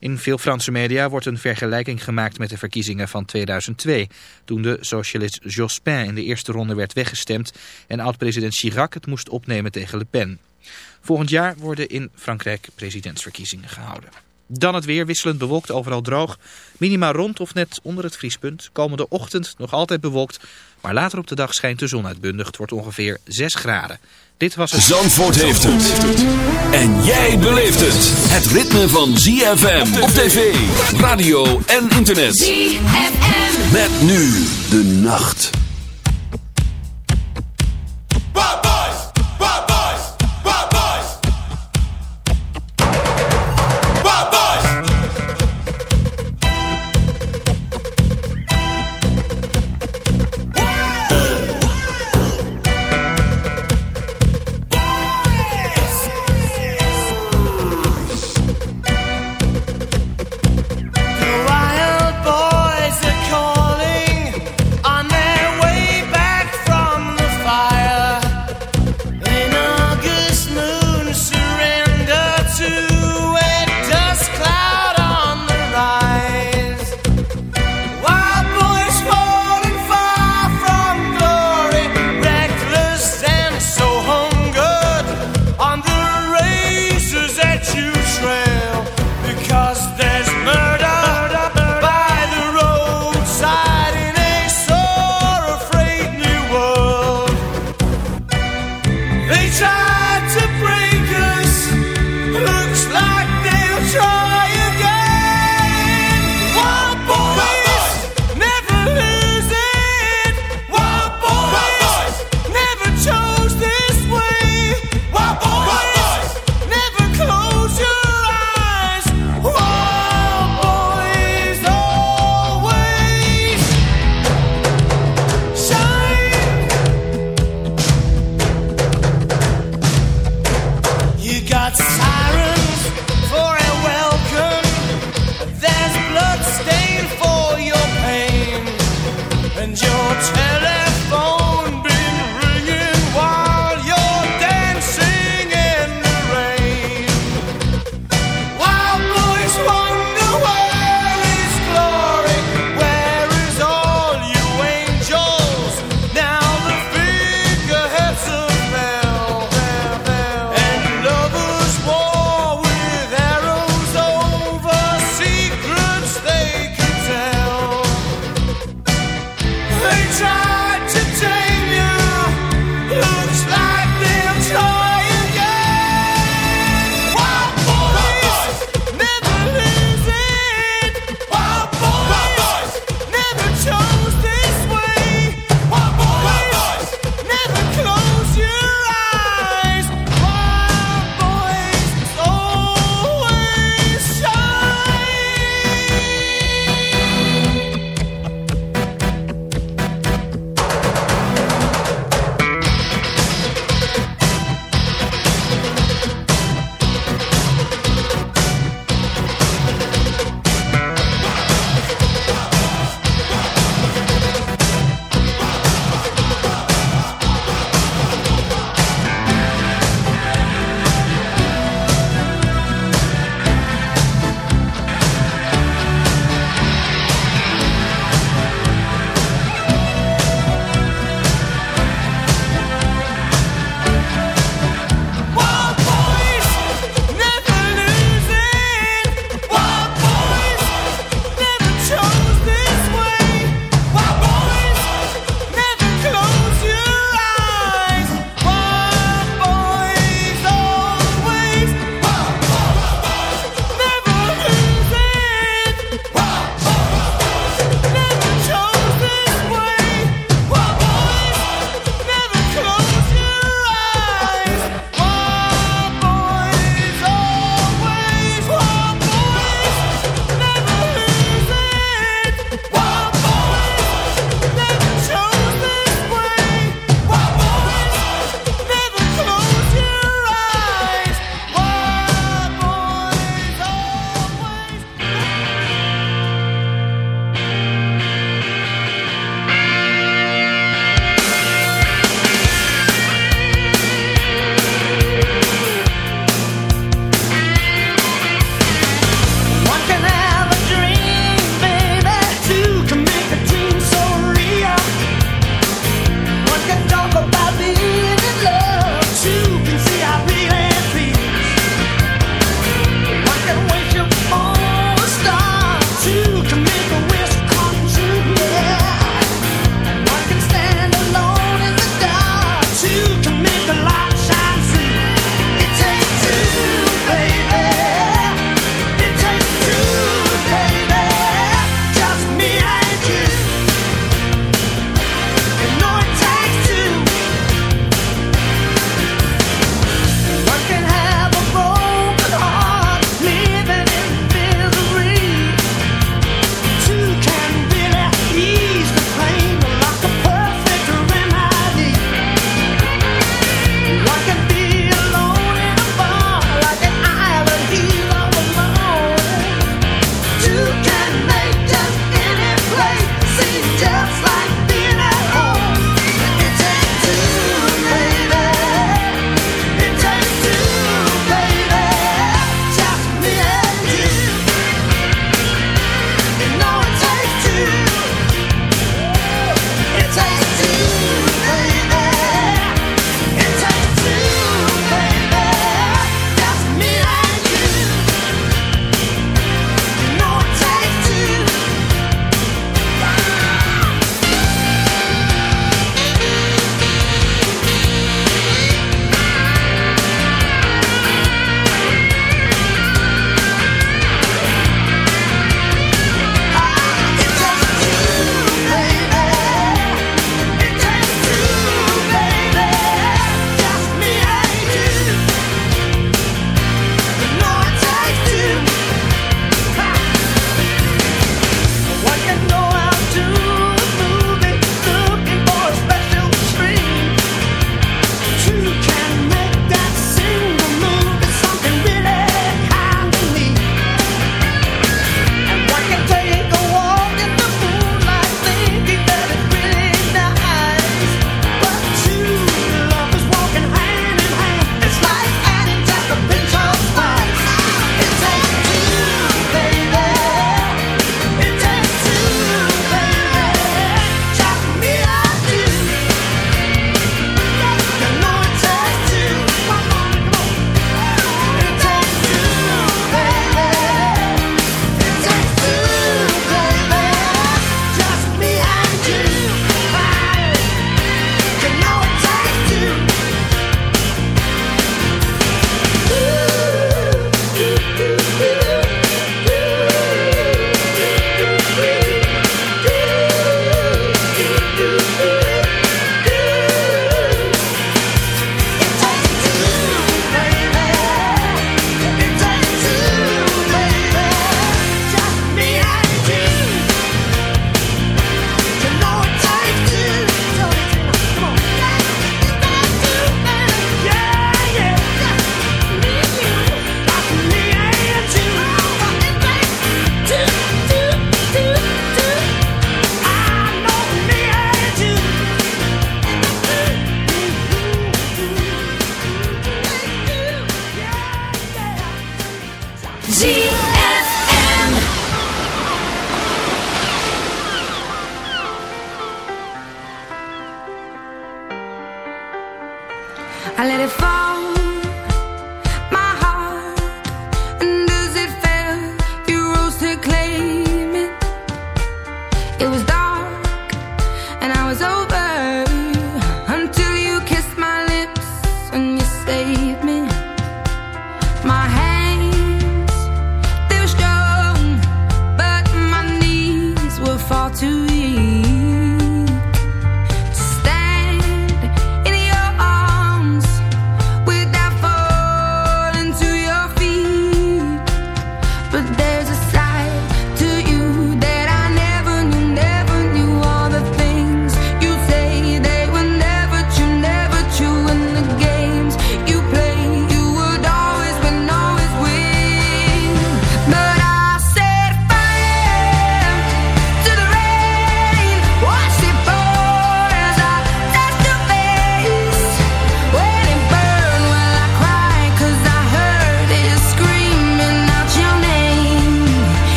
In veel Franse media wordt een vergelijking gemaakt met de verkiezingen van 2002... toen de socialist Jospin in de eerste ronde werd weggestemd... en oud-president Chirac het moest opnemen tegen Le Pen. Volgend jaar worden in Frankrijk presidentsverkiezingen gehouden. Dan het weer, wisselend bewolkt, overal droog. Minima rond of net onder het vriespunt. Komende ochtend nog altijd bewolkt, maar later op de dag schijnt de zon uitbundig. Het wordt ongeveer 6 graden. Dit was het... Zandvoort heeft het. En jij beleeft het. Het ritme van ZFM op tv, radio en internet. ZFM. Met nu de nacht.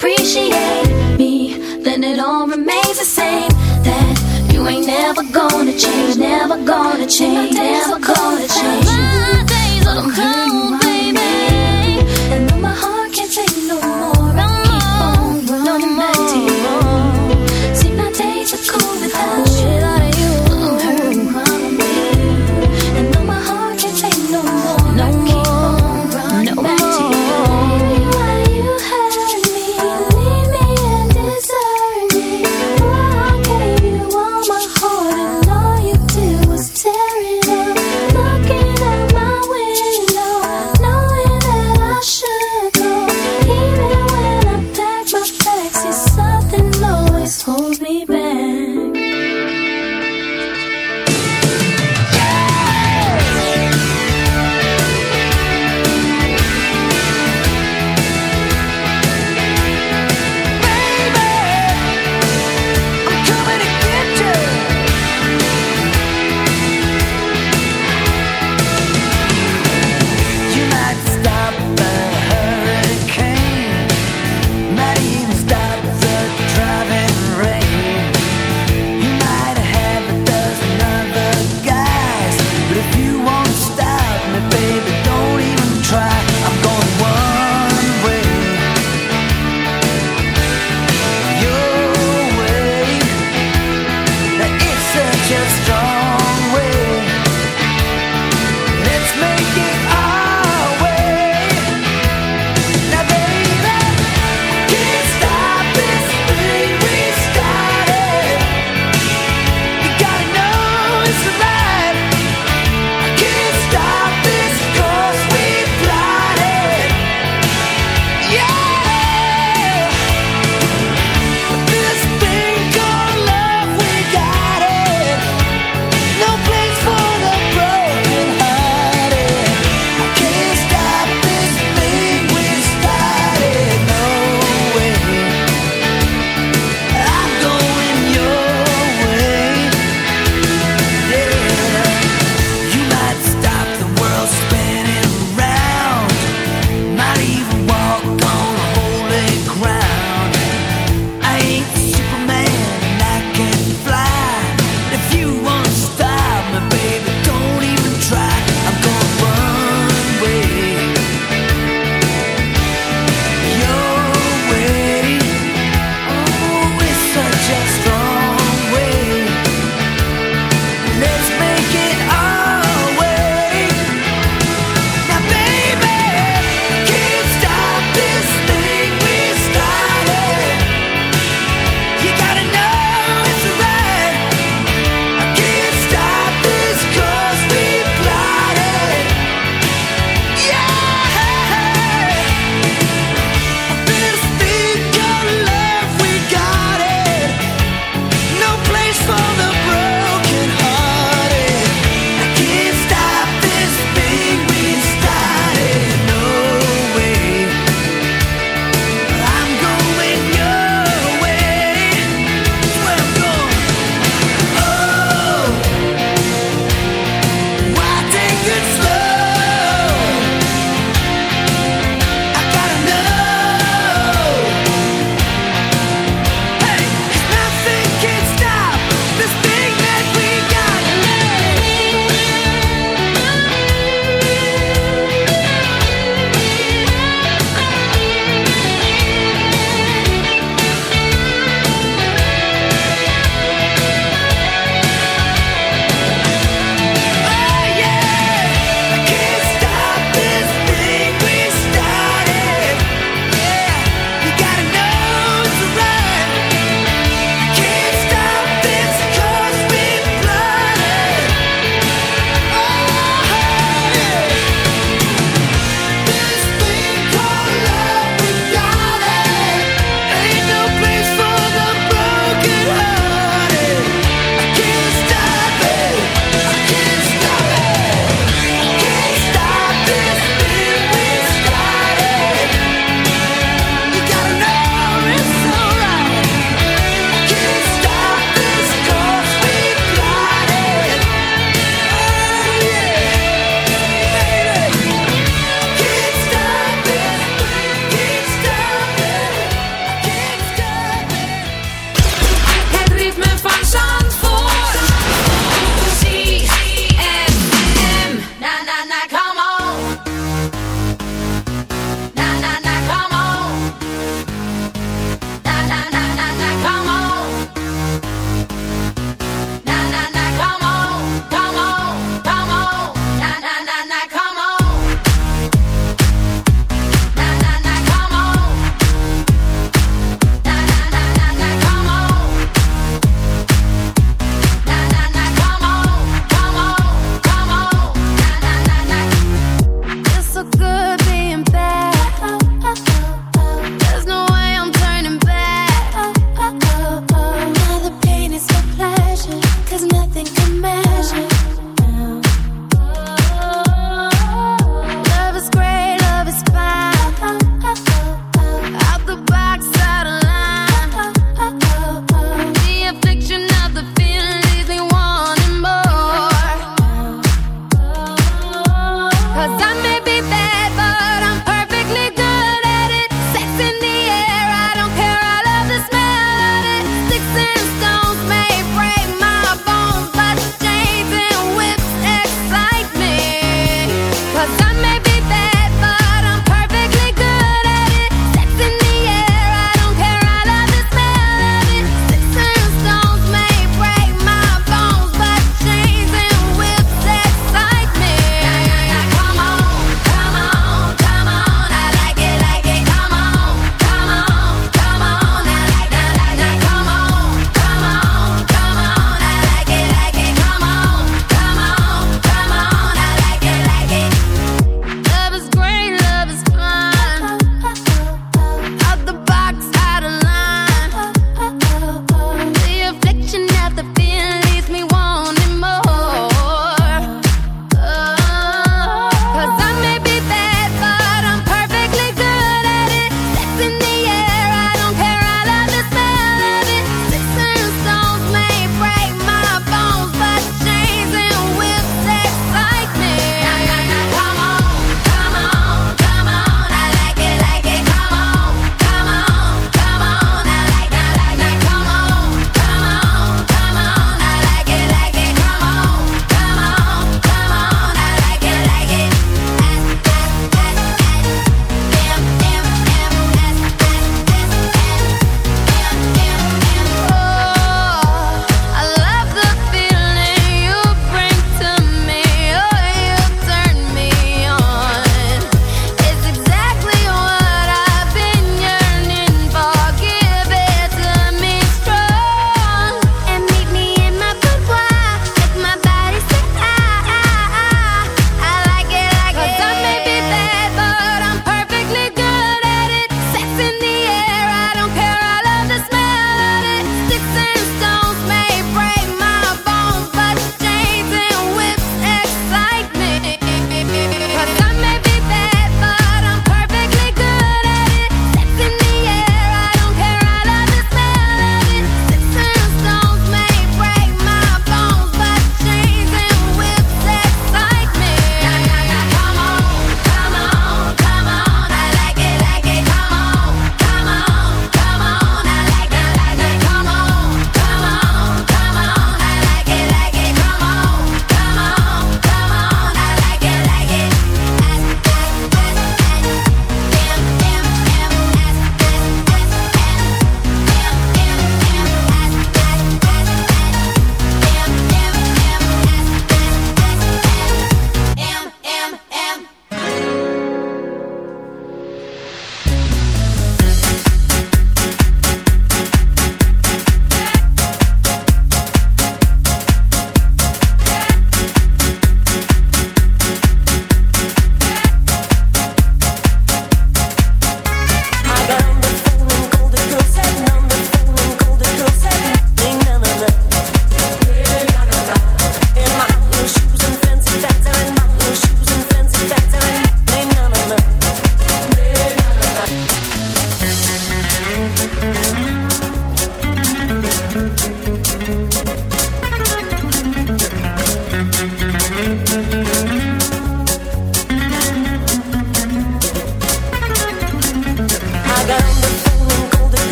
appreciate me, then it all remains the same. That you ain't never gonna change, never gonna change, never gonna change. My days are cold.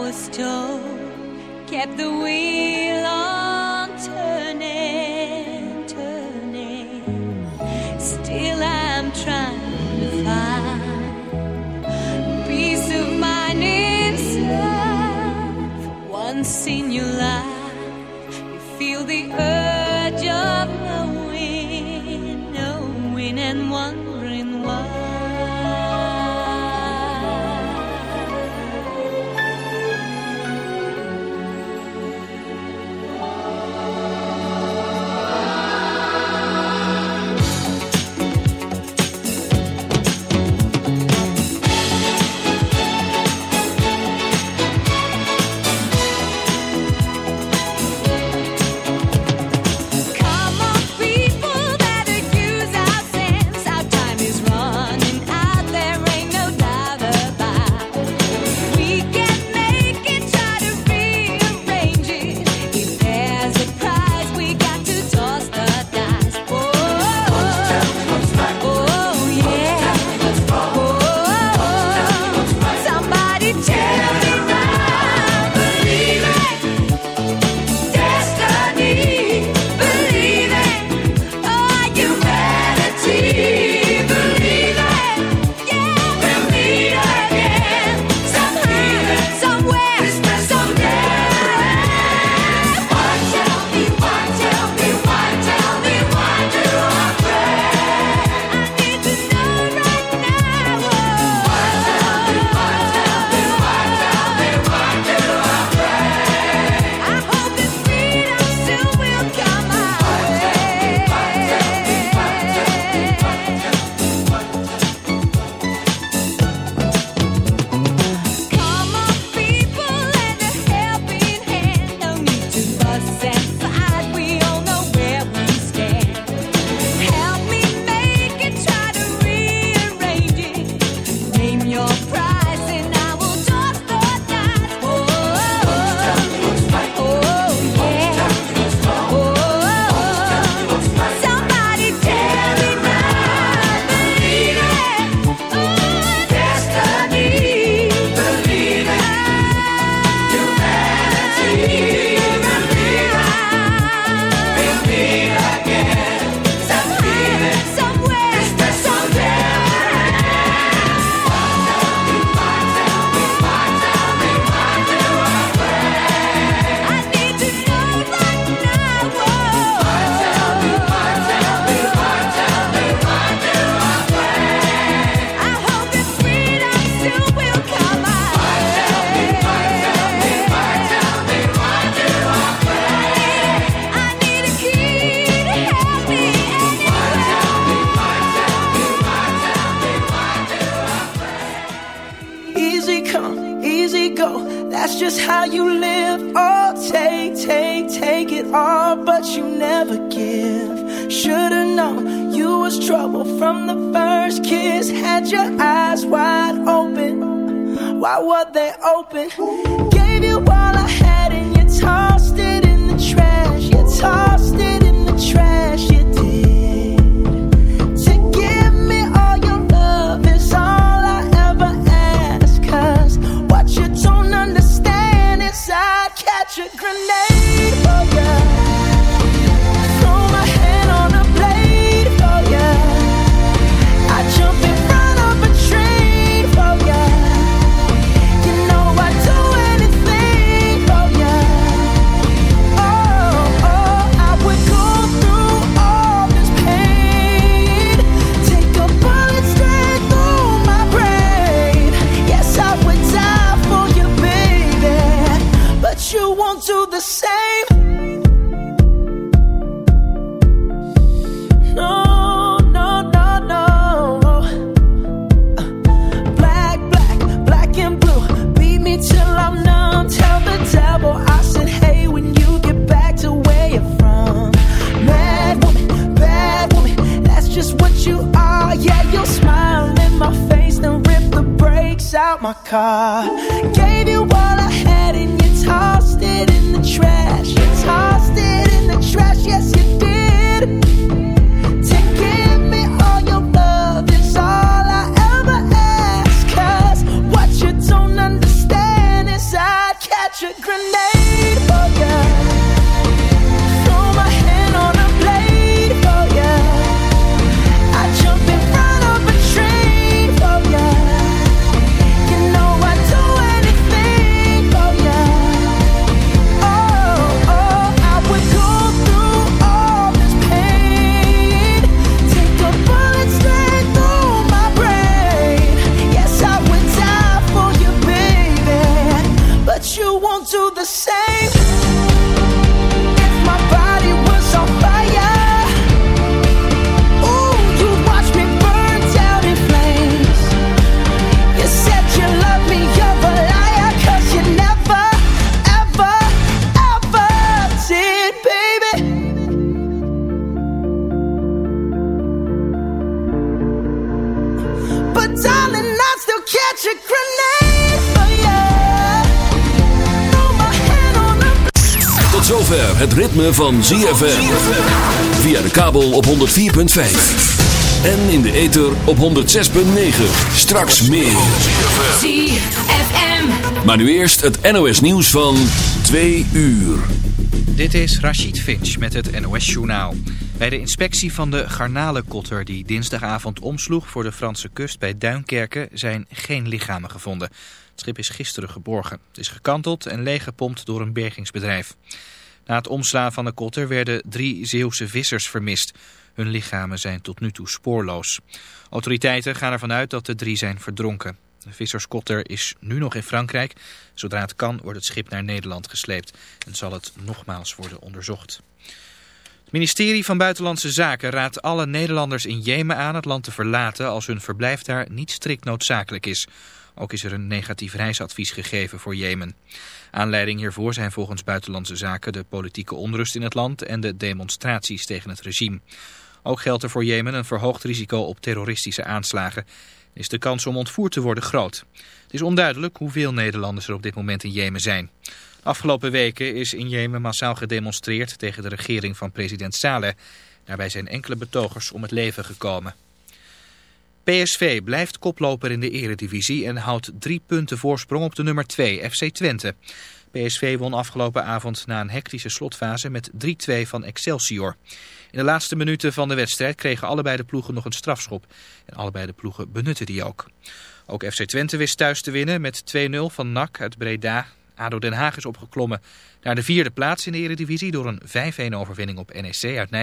was told kept the wheel on turning, turning. Still, I'm trying to find peace of mind inside. Once in your life. Zover het ritme van ZFM. Via de kabel op 104.5. En in de ether op 106.9. Straks meer. ZFM. Maar nu eerst het NOS nieuws van 2 uur. Dit is Rachid Finch met het NOS-journaal. Bij de inspectie van de garnalenkotter die dinsdagavond omsloeg voor de Franse kust bij Duinkerken zijn geen lichamen gevonden. Het schip is gisteren geborgen. Het is gekanteld en leeggepompt door een bergingsbedrijf. Na het omslaan van de kotter werden drie Zeeuwse vissers vermist. Hun lichamen zijn tot nu toe spoorloos. Autoriteiten gaan ervan uit dat de drie zijn verdronken. De visserskotter is nu nog in Frankrijk. Zodra het kan wordt het schip naar Nederland gesleept en zal het nogmaals worden onderzocht. Het ministerie van Buitenlandse Zaken raadt alle Nederlanders in Jemen aan het land te verlaten als hun verblijf daar niet strikt noodzakelijk is. Ook is er een negatief reisadvies gegeven voor Jemen. Aanleiding hiervoor zijn volgens Buitenlandse Zaken de politieke onrust in het land en de demonstraties tegen het regime. Ook geldt er voor Jemen een verhoogd risico op terroristische aanslagen. Is de kans om ontvoerd te worden groot. Het is onduidelijk hoeveel Nederlanders er op dit moment in Jemen zijn. Afgelopen weken is in Jemen massaal gedemonstreerd tegen de regering van president Saleh. Daarbij zijn enkele betogers om het leven gekomen. PSV blijft koploper in de eredivisie en houdt drie punten voorsprong op de nummer 2, FC Twente. PSV won afgelopen avond na een hectische slotfase met 3-2 van Excelsior. In de laatste minuten van de wedstrijd kregen allebei de ploegen nog een strafschop. En allebei de ploegen benutten die ook. Ook FC Twente wist thuis te winnen met 2-0 van NAC uit Breda. ADO Den Haag is opgeklommen naar de vierde plaats in de eredivisie door een 5-1 overwinning op NEC uit Nijmegen.